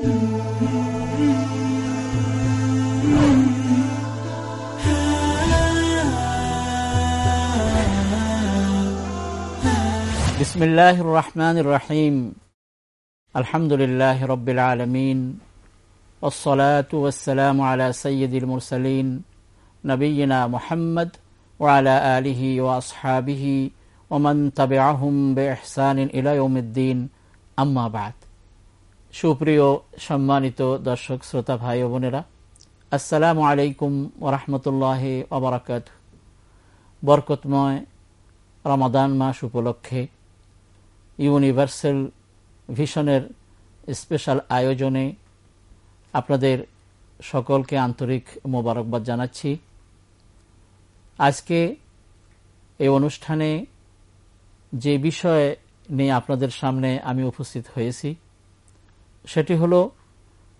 بسم الله الرحمن الرحيم الحمد لله رب العالمين والصلاة والسلام على سيد المرسلين نبينا محمد وعلى آله وأصحابه ومن تبعهم بإحسان إلى يوم الدين أما بعد সুপ্রিয় সম্মানিত দর্শক, শ্রোতা, ভাই ও বোনেরা, আসসালামু আলাইকুম ওরহমতুল্লাহ ওবরাকাত বরকতময় রমাদান মাস উপলক্ষে ইউনিভার্সাল ভিশনের স্পেশাল আয়োজনে আপনাদের সকলকে আন্তরিক মোবারকবাদ জানাচ্ছি। আজকে এই অনুষ্ঠানে যে বিষয় নিয়ে আপনাদের সামনে আমি উপস্থিত হয়েছি সেটি হল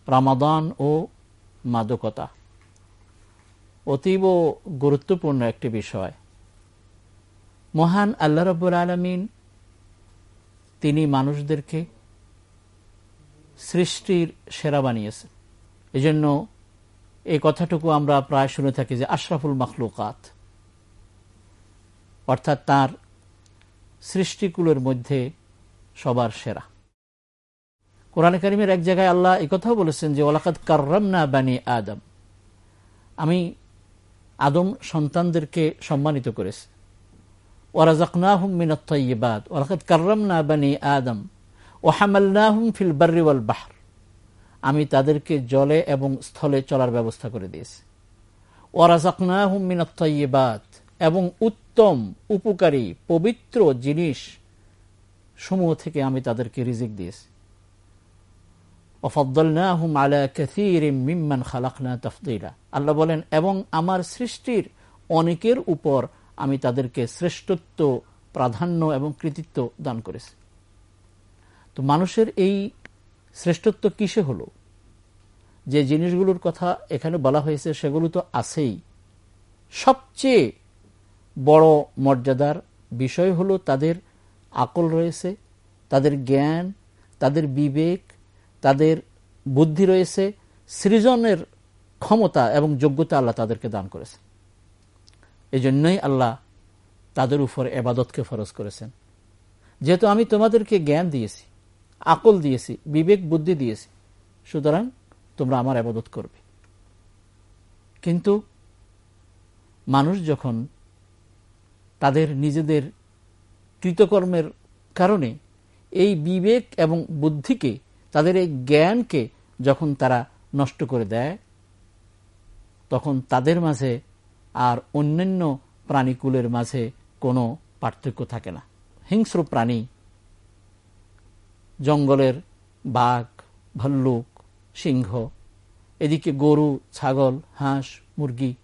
রামাদান ও মাদকতা। অতীব গুরুত্বপূর্ণ একটি বিষয়। মহান আল্লাহ রব্বুল আলমিন তিনি মানুষদেরকে সৃষ্টির সেরা বানিয়েছেন। এজন্য এই কথাটুকু আমরা প্রায় শুনে থাকি যে আশরাফুল মখলুকাত, অর্থাৎ তার সৃষ্টিকুলের মধ্যে সবার সেরা। কোরআন করিমের এক জায়গায় আল্লাহ কথাও বলেছেন যে ওলাকাত কার্রাম না বানি আদম। আমি আদম সন্তানদেরকে সম্মানিত করেছি। আদম। আমি তাদেরকে জলে এবং স্থলে চলার ব্যবস্থা করে দিয়েছি। এবং উত্তম, উপকারী, পবিত্র জিনিস সমূহ থেকে আমি তাদেরকে রিজিক দিয়েছি। আল্লাহ বলেন, এবং আমার সৃষ্টির অনেকের উপর আমি তাদেরকে শ্রেষ্ঠত্ব, প্রাধান্য এবং কৃতিত্ব দান করেছি। তো মানুষের এই শ্রেষ্ঠত্ব কিসে হলো? যে জিনিসগুলোর কথা এখানে বলা হয়েছে, সেগুলো তো আছেই। সবচেয়ে বড় মর্যাদার বিষয় হলো তাদের আকল রয়েছে, তাদের জ্ঞান, তাদের বিবেক তাদের বুদ্ধি রয়েছে, সৃজনের ক্ষমতা এবং যোগ্যতা আল্লাহ তাদেরকে দান করেছে এই জন্যই আল্লাহ তাদের উপর এবাদতকে ফরজ করেছেন। যেহেতু আমি তোমাদেরকে জ্ঞান দিয়েছি, আকল দিয়েছি, বিবেক বুদ্ধি দিয়েছি, সুতরাং তোমরা আমার আবাদত করবে। কিন্তু মানুষ যখন তাদের নিজেদের কৃতকর্মের কারণে এই বিবেক এবং বুদ্ধিকে তাদের এই জ্ঞানকে যখন তারা নষ্ট করে দেয়, তখন তাদের মাঝে আর অন্যান্য প্রাণীকুলের মাঝে কোনো পার্থক্য থাকে না। হিংস্র প্রাণী, জঙ্গলের বাঘ, ভাল্লুক, সিংহ, এদিকে গরু, ছাগল, হাঁস, মুরগি,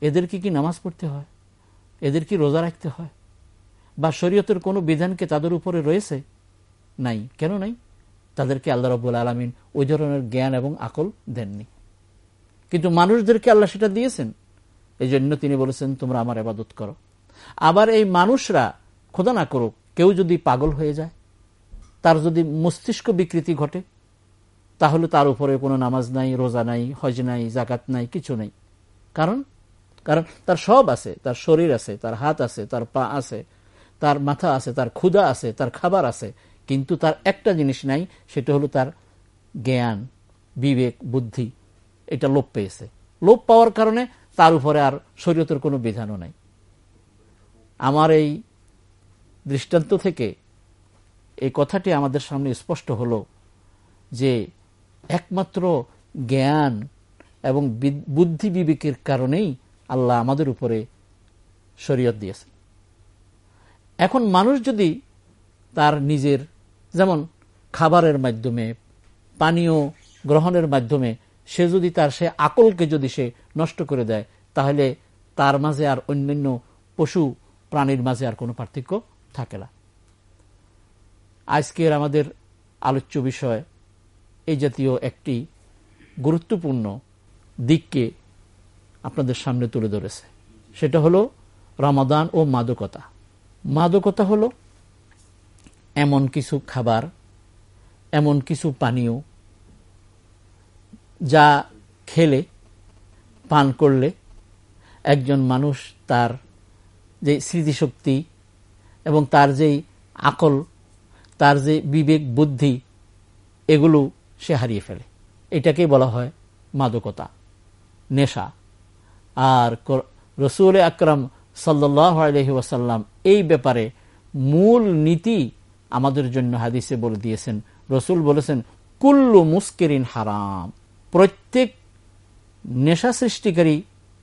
এদেরকে কি নামাজ পড়তে হয়? এদের কি রোজা রাখতে হয়? বা শরীয়তের কোনো বিধানকে তাদের উপরে রয়েছে? নাই। কেন নাই? তাদেরকে আল্লাহ রব্বুল আলমিন ওই ধরনের জ্ঞান এবং আকল দেননি। কিন্তু মানুষদেরকে আল্লাহ সেটা দিয়েছেন। এই জন্য তিনি বলেছেন, তোমরা আমার আবাদত করো। আবার এই মানুষরা, খোদা না করুক, কেউ যদি পাগল হয়ে যায়, তার যদি মস্তিষ্ক বিকৃতি ঘটে, তাহলে তার উপরে কোনো নামাজ নাই, রোজা নাই, হজ নাই জাকাত নাই, কিছু নেই। কারণ? কারণ তার সব আছে, তার শরীর আছে, তার হাত আছে, তার পা আছে, তার মাথা আছে, তার ক্ষুধা আছে, তার খাবার আছে। কিন্তু তার একটা জিনিস নাই, সেটা হলো তার জ্ঞান, বিবেক, বুদ্ধি। এটা লোপ পেয়েছে। লোপ পাওয়ার কারণে তার উপরে আর শরীয়তের কোনো বিধানও নাই। আমার এই দৃষ্টান্ত থেকে এই কথাটি আমাদের সামনে স্পষ্ট হল যে একমাত্র জ্ঞান এবং বুদ্ধি বিবেকের কারণেই আল্লাহ আমাদের উপরে শরীয়ত দিয়েছেন। এখন মানুষ যদি তার নিজের যেমন খাবারের মাধ্যমে, পানীয় গ্রহণের মাধ্যমে, সে যদি তার সে আকলকে যদি সে নষ্ট করে দেয়, তাহলে তার মাঝে আর অন্যান্য পশু প্রাণীর মাঝে আর কোনো পার্থক্য থাকে না। আজকের আমাদের আলোচ্য বিষয় এই জাতীয় একটি গুরুত্বপূর্ণ দিককে আপনাদের সামনে তুলে ধরেছে। সেটা হলো রমাদান ও মাদকতা। মাদকতা হলো এমন কিছু খাবার, এমন কিছু পানীয় যা খেলে, পান করলে একজন মানুষ তার যে স্মৃতিশক্তি এবং তার যেই আকল, তার যে বিবেক বুদ্ধি, এগুলো সে হারিয়ে ফেলে। এটাকে বলা হয় মাদকতা, নেশা। আর রসুল আকরম সাল্লাহ আলহি ওয়াসাল্লাম এই ব্যাপারে মূল নীতি আমাদের জন্য হাদিসে বলে দিয়েছেন। রসুল বলেছেন, কুল্লু মুস্কেরিন হারাম। প্রত্যেক নেশা সৃষ্টিকারী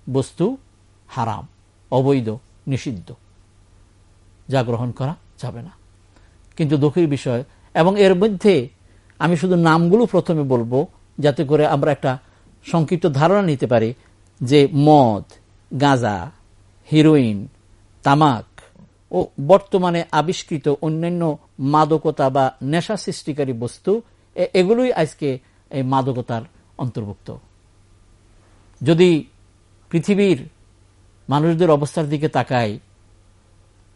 বস্তু হারাম, অবৈধ, নিষিদ্ধ। যা গ্রহণ করা যাবে না। কিন্তু দুঃখের বিষয়, এবং এর মধ্যে আমি শুধু নামগুলো প্রথমে বলব, যাতে করে আমরা একটা সংক্ষিপ্ত ধারণা নিতে পারি যে মদ, গাঁজা, হিরোইন, তামাক ও বর্তমানে আবিষ্কৃত অন্যান্য মাদকতা বা নেশা সৃষ্টিকারী বস্তু এগুলোই আজকে এই মাদকতার অন্তর্ভুক্ত। যদি পৃথিবীর মানুষদের অবস্থার দিকে তাকাই,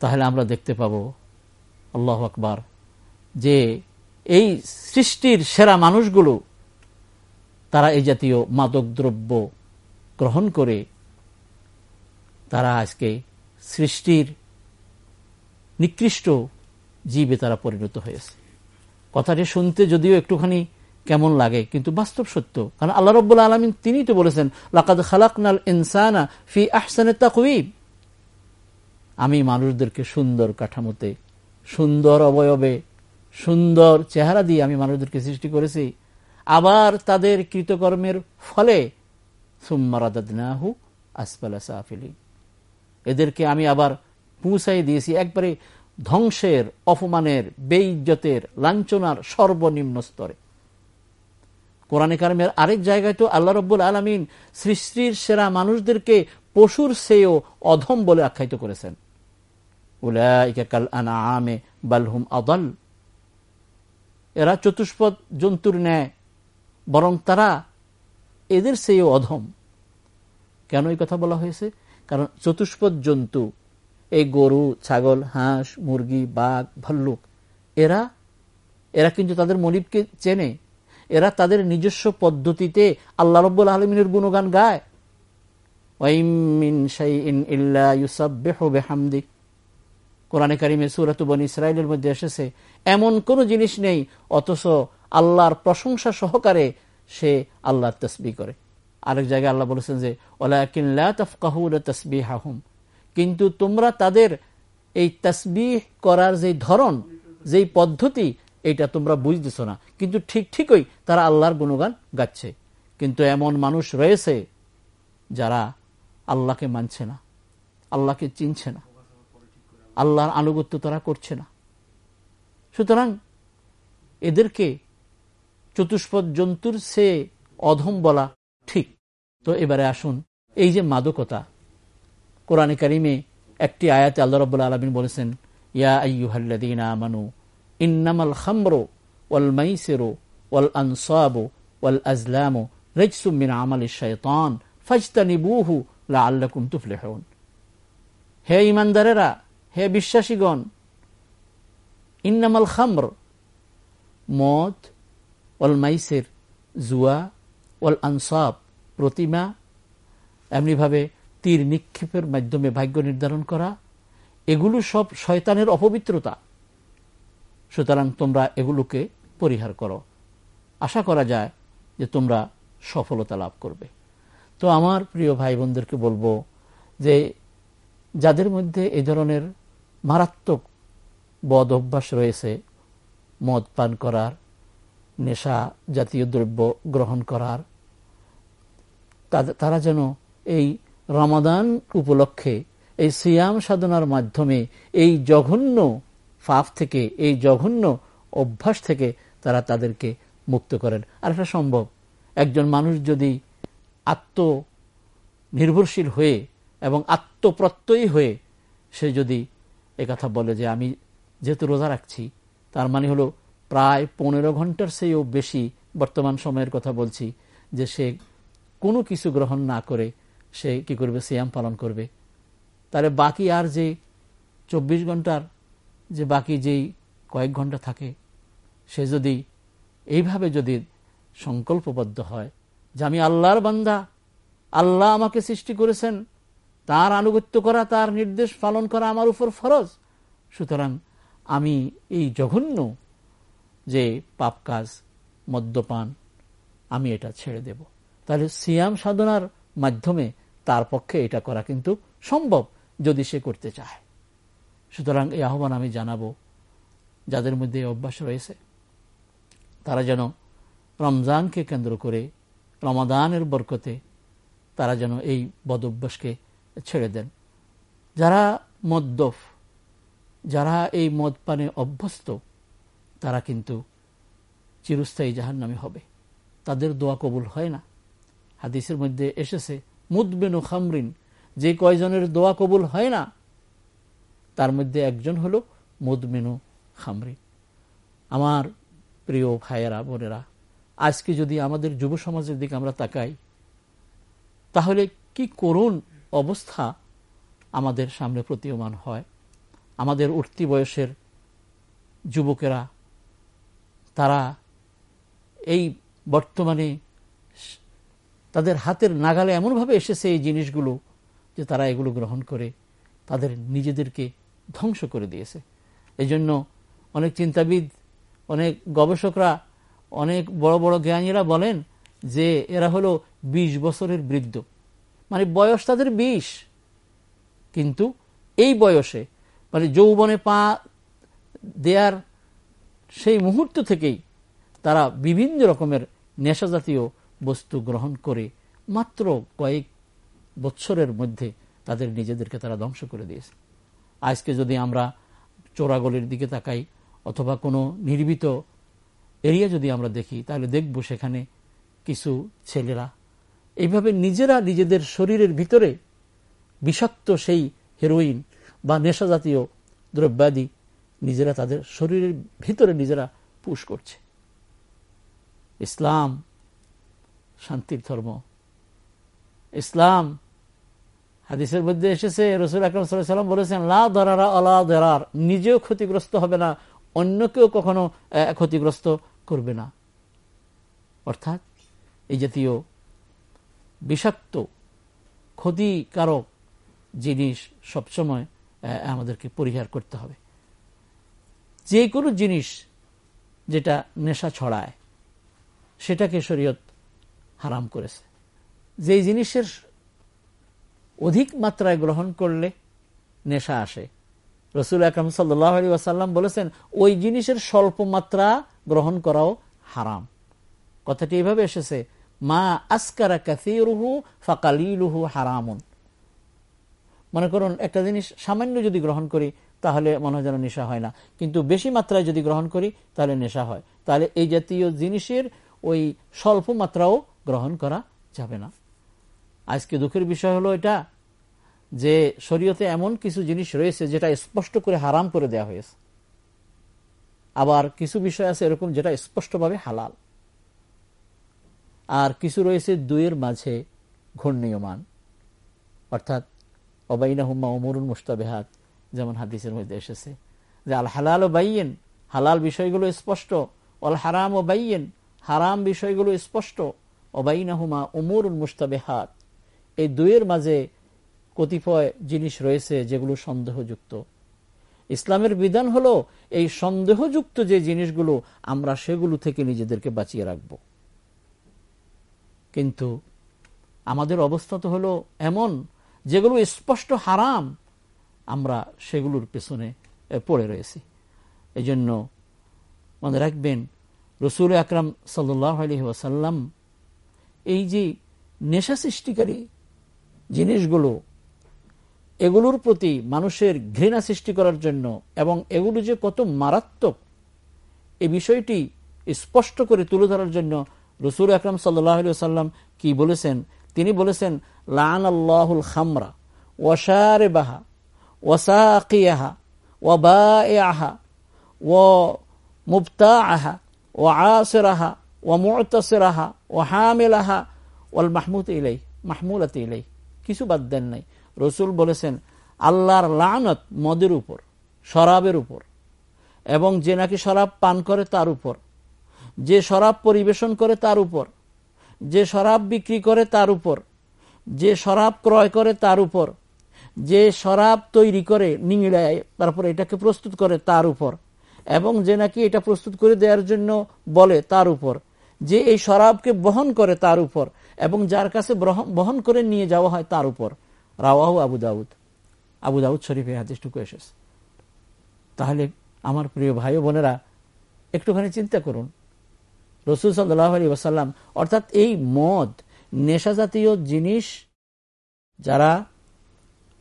তাহলে আমরা দেখতে পাব, আল্লাহ আকবার, যে এই সৃষ্টির সেরা মানুষগুলো, তারা এই জাতীয় মাদক দ্রব্য গ্রহণ করে, তারা আজকে সৃষ্টির নিকৃষ্ট জীবে তারা পরিণত হয়েছে। কথাটি শুনতে যদিও একটুখানি কেমন লাগে, কিন্তু বাস্তব সত্য। কারণ আল্লাহ রব্বুল আলমিন তিনি তো বলেছেন, লাকাদ খালাকনাল ইনসানা ফি আহসানে তাকুইব আমি মানুষদেরকে সুন্দর কাঠামোতে, সুন্দর অবয়বে, সুন্দর চেহারা দিয়ে আমি মানুষদেরকে সৃষ্টি করেছি। আবার তাদের কৃতকর্মের ফলে সুম্মারাদাদনাহু আসপালা সাফিলি এদেরকে আমি আবার পৌঁছাই দিয়েছি, একবারে ধ্বংসের, অপমানের, বেইজ্জতের, লাঞ্ছনার সর্বনিম্ন স্তরে। কোরআনে কারমের আরেক জায়গায় তো আল্লাহ রব্বুল আলমিন সৃষ্টির সেরা মানুষদেরকে পশুর সেও অধম বলে আখ্যায়িত করেছেন। আনা আমে বালহুম আদল। এরা চতুষ্পদ জন্তুর ন্যায়, বরং তারা এদের সেও অধম। কেন এই কথা বলা হয়েছে? কারণ চতুষ্পদ জন্তু এই গরু, ছাগল, হাঁস, মুরগি, বাঘ, ভাল্লুক, এরা এরা কিন্তু তাদের মনিবকে চেনে। এরা তাদের নিজস্ব পদ্ধতিতে আল্লাহ রব্বুল আলমিনের গুণগান গায়। কোরআনে কারিমে সুরাতুবন ইসরায়েলের মধ্যে এসেছে, এমন কোন জিনিস নেই, অথচ আল্লাহর প্রশংসা সহকারে সে আল্লাহর তসবি করে। আরেক জায়গায় আল্লাহ বলেছেন যে তসবি হাহুম কিন্তু তোমরা তাদের এই তসবিহ করার যে ধরন, যেই পদ্ধতি, এটা তোমরা বুঝতেছ না। কিন্তু ঠিক ঠিকই তারা আল্লাহর গুণগান গাচ্ছে। কিন্তু এমন মানুষ রয়েছে যারা আল্লাহকে মানছে না, আল্লাহকে চিনছে না, আল্লাহর আনুগত্য তারা করছে না। সুতরাং এদেরকে চতুষ্পদ জন্তুর সে অধম বলা ঠিক। তো এবারে আসুন, এই যে মাদকতা কোরআনে কারিমে একটি আয়াতে আল্লাহ রব আলমিন বলেছেন, ইয়া আইয়ুহাল্লাদিন আমানু, ইন্নামাল খামরো ওয়াল মাইসেরো ওয়াল আনসাবো ফাজতানিবুহু লা আল্লাকুম তুফলেহন। হে ইমানদারেরা হে বিশ্বাসীগণ, ইন্নামাল খামর, মদ ওয়াল জুয়া ওয়াল আনসাব, প্রতিমা, এমনিভাবে তীর নিক্ষেপের মাধ্যমে ভাগ্য নির্ধারণ করা, এগুলো সব শয়তানের অপবিত্রতা। সুতরাং তোমরা এগুলোকে পরিহার করো। আশা করা যায় যে তোমরা সফলতা লাভ করবে। তো আমার প্রিয় ভাই বোনদেরকে বলব যে, যাদের মধ্যে এই ধরনের মারাত্মক বদ অভ্যাস রয়েছে, মদ পান করার, নেশা জাতীয় দ্রব্য গ্রহণ করার তারা যেন এই রমাদান উপলক্ষে এই সিয়াম সাধনার মাধ্যমে এই জঘন্য ফাফ থেকে, এই জঘন্য অভ্যাস থেকে তারা তাদেরকে মুক্ত করেন। আর এটা সম্ভব। একজন মানুষ যদি আত্ম নির্ভরশীল হয়ে এবং আত্মপ্রত্যয়ী হয়ে সে যদি কথা বলে যে আমি যেহেতু রোজা রাখছি, তার মানে হলো প্রায় পনেরো ঘণ্টার চেয়েও বেশি বর্তমান সময়ের কথা বলছি যে সে কোনো কিছু গ্রহণ না করে সে কি করবে? সিয়াম পালন করবে। তাহলে বাকি আর যে চব্বিশ ঘণ্টার যে বাকি যেই কয়েক ঘণ্টা থাকে, সে যদি এইভাবে যদি সংকল্পবদ্ধ হয় যে আমি আল্লাহর বান্দা, আল্লাহ আমাকে সৃষ্টি করেছেন, তার আনুগত্য করা, তার নির্দেশ পালন করা আমার উপর ফরজ, সুতরাং আমি এই জঘন্য যে পাপ কাজ, মদ্যপান, আমি এটা ছেড়ে দেব। তাহলে সিয়াম সাধনার মাধ্যমে তার পক্ষে এটা করা কিন্তু সম্ভব যদি সে করতে চায়। সুতরাং এই আহ্বান আমি জানাব, যাদের মধ্যে অভ্যাস রয়েছে, তারা যেন রমজানকে কেন্দ্র করে, রমাদানের বরকতে তারা যেন এই বদ অভ্যাসকে ছেড়ে দেন। যারা মদ্যফ যারা এই মদ পানে অভ্যস্ত, তারা কিন্তু চিরস্থায়ী জাহান্নামে হবে। তাদের দোয়া কবুল হয় না। হাদিসের মধ্যে এসেছে, মুদবেনু খামরিন, যে কয়জনের দোয়া কবুল হয় না, তার মধ্যে একজন হল মুদমেনু খামরিন। আমার প্রিয় ভাইয়েরা, বোনেরা, আজকে যদি আমাদের যুব সমাজের দিকে আমরা তাকাই, তাহলে কি করুন অবস্থা আমাদের সামনে প্রতীয়মান হয়। আমাদের উঠতি বয়সের যুবকেরা, তারা এই বর্তমানে তাদের হাতের নাগালে এমনভাবে এসেছে এই জিনিসগুলো যে তারা এগুলো গ্রহণ করে তাদের নিজেদেরকে ধ্বংস করে দিয়েছে। এই জন্য অনেক চিন্তাবিদ, অনেক গবেষকরা, অনেক বড় বড় জ্ঞানীরা বলেন যে এরা হলো ২০ বছরের বৃদ্ধ। মানে বয়স তাদের বিশ। কিন্তু এই বয়সে মানে যৌবনে পা দেয়ার সেই মুহূর্ত থেকেই তারা বিভিন্ন রকমের নেশা জাতীয় বস্তু গ্রহণ করে মাত্র কয়েক বৎসরের মধ্যে তাদের নিজেদেরকে তারা ধ্বংস করে দিয়েছে। আজকে যদি আমরা চোরাগলির দিকে তাকাই অথবা কোনো নির্মিত এরিয়া যদি আমরা দেখি, তাহলে দেখব সেখানে কিছু ছেলেরা। এইভাবে নিজেরা নিজেদের শরীরের ভিতরে বিষাক্ত সেই হেরোইন বা নেশা জাতীয় দ্রব্যাদি নিজেরা তাদের শরীরের ভিতরে নিজেরা পুশ করছে। ইসলাম শান্তির ধর্ম। ইসলাম, হাদিসের মধ্যে এসেছে, রসুল আকরম সাল্লাম বলেছেন, লা দরারা আলা দরার নিজেও ক্ষতিগ্রস্ত হবে না অন্যকেও কখনো ক্ষতিগ্রস্ত করবে না। অর্থাৎ এই জাতীয় বিষাক্ত, ক্ষতিকারক জিনিস সবসময় আমাদেরকে পরিহার করতে হবে। যে কোনো জিনিস যেটা নেশা ছড়ায়, সেটাকে শরীয়ত হারাম করেছে। যেই জিনিসের অধিক মাত্রায় গ্রহণ করলে নেশা আসে। রসুল আকরম ওয়াসাল্লাম বলেছেন, ওই জিনিসের স্বল্প মাত্রা গ্রহণ করাও হারাম। কথাটি এইভাবে এসেছে, মা আসকারা কাসিরুহু ফাকালিলুহু হারামুন। মনে করুন, একটা জিনিস সামান্য যদি গ্রহণ করি, তাহলে মনে হয় যেন নেশা হয় না। কিন্তু বেশি মাত্রায় যদি গ্রহণ করি, তাহলে নেশা হয়। তাহলে এই জাতীয় জিনিসের ওই স্বল্প মাত্রাও গ্রহণ করা যাবে না। আজকে দুঃখের বিষয় হলো এটা যে শরীয়তে এমন কিছু জিনিস রয়েছে যেটা স্পষ্ট করে হারাম করে দেয়া হয়েছে। আবার কিছু বিষয় আছে এরকম যেটা স্পষ্টভাবে হালাল। আর কিছু রয়েছে দুইয়ের মাঝে ঘূর্ণীয়মান। অর্থাৎ অবাইনা হুম্মা অমরুল মুস্তাবেহাত যেমন হাদিসের মধ্যে এসেছে, যে আল হালাল ও বাইয়েন, হালাল বিষয়গুলো স্পষ্ট অল হারাম ও বাইয়েন, হারাম বিষয়গুলো স্পষ্ট অবাইনা হুমা উমরুল মুস্তাবেহাত এই দুইয়ের মাঝে কতিপয় জিনিস রয়েছে যেগুলো সন্দেহযুক্ত। ইসলামের বিধান হলো এই সন্দেহযুক্ত যে জিনিসগুলো, আমরা সেগুলো থেকে নিজেদেরকে বাঁচিয়ে রাখব। কিন্তু আমাদের অবস্থা তো হলো এমন, যেগুলো স্পষ্ট হারাম, আমরা সেগুলোর পেছনে পড়ে রয়েছি। এই জন্য মনে রাখবেন, রসুল আকরাম আলহি ওয়াসাল্লাম এই যে নেশা সৃষ্টিকারী জিনিসগুলো, এগুলোর প্রতি মানুষের ঘৃণা সৃষ্টি করার জন্য এবং এগুলো যে কত মারাত্মক, এ বিষয়টি স্পষ্ট করে তুলে ধরার জন্য রসুল আকরম সাল্লাম কি বলেছেন? তিনি বলেছেন লান আল্লাহুল খামরা ওয়াশারে বাহা ওয়াসাকিয়াহা ও বা আহা ও মুফতা আহা ও আসেরাহা ও মোতাসেরাহা ও হামেলাহা ওয়াল মাহমুদ ইলাই, মাহমুলাত ইলাই। কিছু বাদ দেন নাই। রসুল বলেছেন, আল্লাহর লানত মদের উপর, শরাবের উপর, এবং যে নাকি শরাব পান করে তার উপর, যে শরাব পরিবেশন করে তার উপর, যে শরাব বিক্রি করে তার উপর, যে শরাব ক্রয় করে তার উপর, যে শরাব তৈরি করে নিংড়ায়, তারপর এটাকে প্রস্তুত করে তার উপর, এবং যে নাকি এটা প্রস্তুত করে দেওয়ার জন্য বলে তার উপর যে এই শরাবকে বহন করে তার উপর এবং যার কাছে বহন করে নিয়ে যাওয়া হয় তার উপর। রাওয়াহু আবু দাউদ। আবু দাউদ শরীফে হাদিসটুকু এসেছে। তাহলে আমার প্রিয় ভাই বোনেরা, একটুখানি চিন্তা করুন। রসুল সাল্লাহ আলী ওসাল্লাম অর্থাৎ এই মদ নেশা জাতীয় জিনিস যারা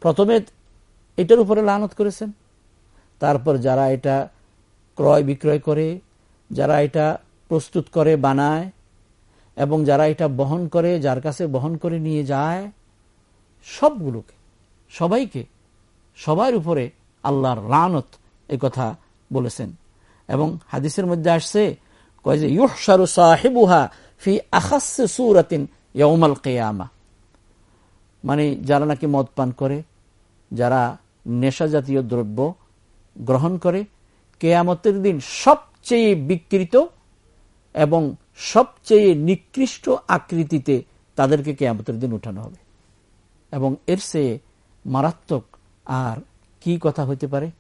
প্রথমে এটার উপরে লানত করেছেন, তারপর যারা এটা ক্রয় বিক্রয় করে, যারা এটা প্রস্তুত করে, বানায়, এবং যারা এটা বহন করে, যার কাছে বহন করে নিয়ে যায়, সবগুলোকে, সবাইকে, সবার উপরে আল্লাহর রানত এই কথা বলেছেন। এবং হাদিসের মধ্যে আসছে, কয় যে ইউহসারু সাহেবুহা ফি আখাসে সুরাতিন ইয়মাল কেয়ামা। মানে যারা নাকি মদ পান করে, যারা নেশা জাতীয় দ্রব্য গ্রহণ করে, কেয়ামতের দিন সবচেয়ে বিকৃত এবং সবচেয়ে নিকৃষ্ট আকৃতিতে তাদেরকে কেয়ামতের দিন উঠানো হবে। এবং এর সে মারাত্মক আর কি কথা হইতে পারে?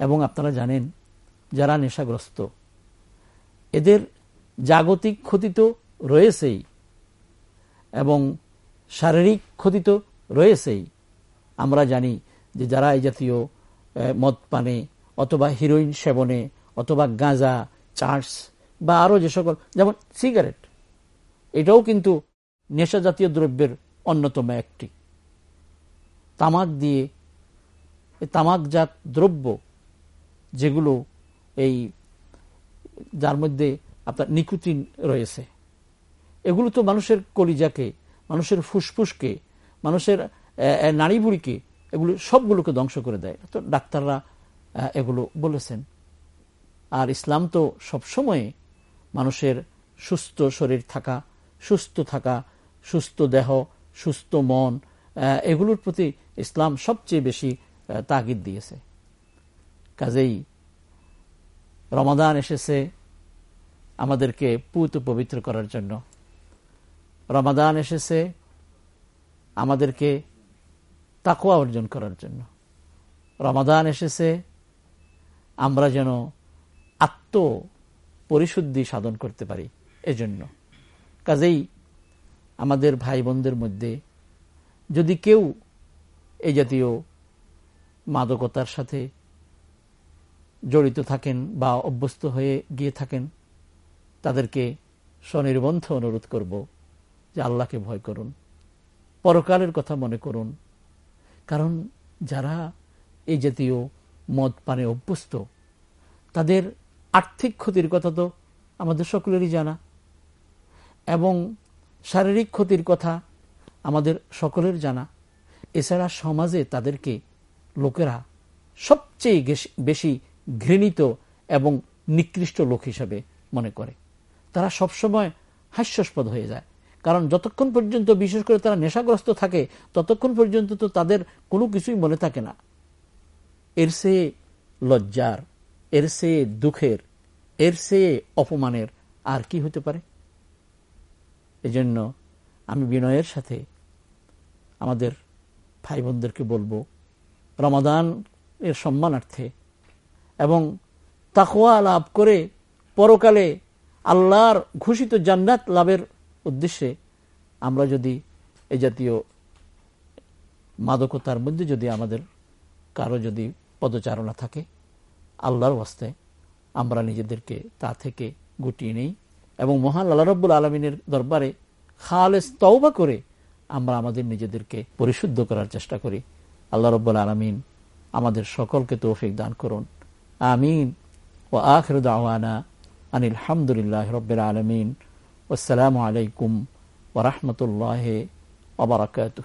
এবং আপনারা জানেন, যারা নেশাগ্রস্ত, এদের জাগতিক ক্ষতি তো রয়েছেই, এবং শারীরিক ক্ষতি তো রয়েছেই। আমরা জানি যে যারা এই জাতীয় মদ পানে অথবা হিরোইন সেবনে অথবা গাঁজা চার্স বা আরও যে সকল, যেমন সিগারেট, এটাও কিন্তু নেশা জাতীয় দ্রব্যের অন্যতম একটি। তামাক দিয়ে তামাকজাত দ্রব্য যেগুলো এই, যার মধ্যে আপনার নিকুতিন রয়েছে, এগুলো তো মানুষের কলিজাকে, মানুষের ফুসফুসকে, মানুষের নারী বুড়িকে এগুলো সবগুলোকে ধ্বংস করে দেয়। তো ডাক্তাররা এগুলো বলেছেন। আর ইসলাম তো সবসময় মানুষের সুস্থ শরীর থাকা, সুস্থ থাকা, সুস্থ দেহ, সুস্থ মন এগুলোর প্রতি ইসলাম সবচেয়ে বেশি তাগিদ দিয়েছে। কাজেই রমাদান এসেছে আমাদেরকে পুত পবিত্র করার জন্য। রমাদান এসেছে আমাদেরকে তাকুয়া অর্জন করার জন্য। রমাদান এসেছে আমরা যেন আত্ম পরিশুদ্ধি সাধন করতে পারি এজন্য। কাজেই আমাদের ভাই বোনদের মধ্যে যদি কেউ এই জাতীয় মাদকতার সাথে জড়িত থাকেন বা অভ্যস্ত হয়ে গিয়ে থাকেন, তাদেরকে স্বনির্বন্ধ অনুরোধ করব যে আল্লাহকে ভয় করুন। পরকালের কথা মনে করুন। কারণ যারা এই জাতীয় মদ পানে অভ্যস্ত, তাদের আর্থিক ক্ষতির কথা তো আমাদের সকলেরই জানা। এবং শারীরিক ক্ষতির কথা আমাদের সকলের জানা। এছাড়া সমাজে তাদেরকে লোকেরা সবচেয়ে বেশি ঘৃণিত এবং নিকৃষ্ট লোক হিসাবে মনে করে। তারা সবসময় হাস্যাস্পদ হয়ে যায়। কারণ যতক্ষণ পর্যন্ত, বিশেষ করে তারা নেশাগ্রস্ত থাকে, ততক্ষণ পর্যন্ত তো তাদের কোনো কিছুই মনে থাকে না। এর সে লজ্জার এর সে দুঃখের, এর সে অপমানের আর কি হতে পারে? এজন্য আমি বিনয়ের সাথে আমাদের ভাই বোনদেরকে বলব, রমাদান এর সম্মানার্থে এবং তাকোয়া লাভ করে পরকালে আল্লাহর ঘোষিত জান্নাত লাভের উদ্দেশ্যে আমরা যদি এ জাতীয় মাদকতার মধ্যে যদি আমাদের কারও যদি পদচারণা থাকে আল্লাহর হস্তে আমরা নিজেদেরকে তা থেকে গুটিয়ে নেই এবং মহান আল্লাহ রব্বুল আলমিনের দরবারে খালেস তওবা করে আমরা আমাদের নিজেদেরকে পরিশুদ্ধ করার চেষ্টা করি। আল্লাহ রব্বুল আলমিন আমাদের সকলকে তৌফিক দান করুন। আমিন। ও আখর দাওয়ানা আনিল হামদুলিল্লাহ রব্বের আলমিন। আসসালামু আলাইকুম ওরহমতুল্লাহ ওবরাকাত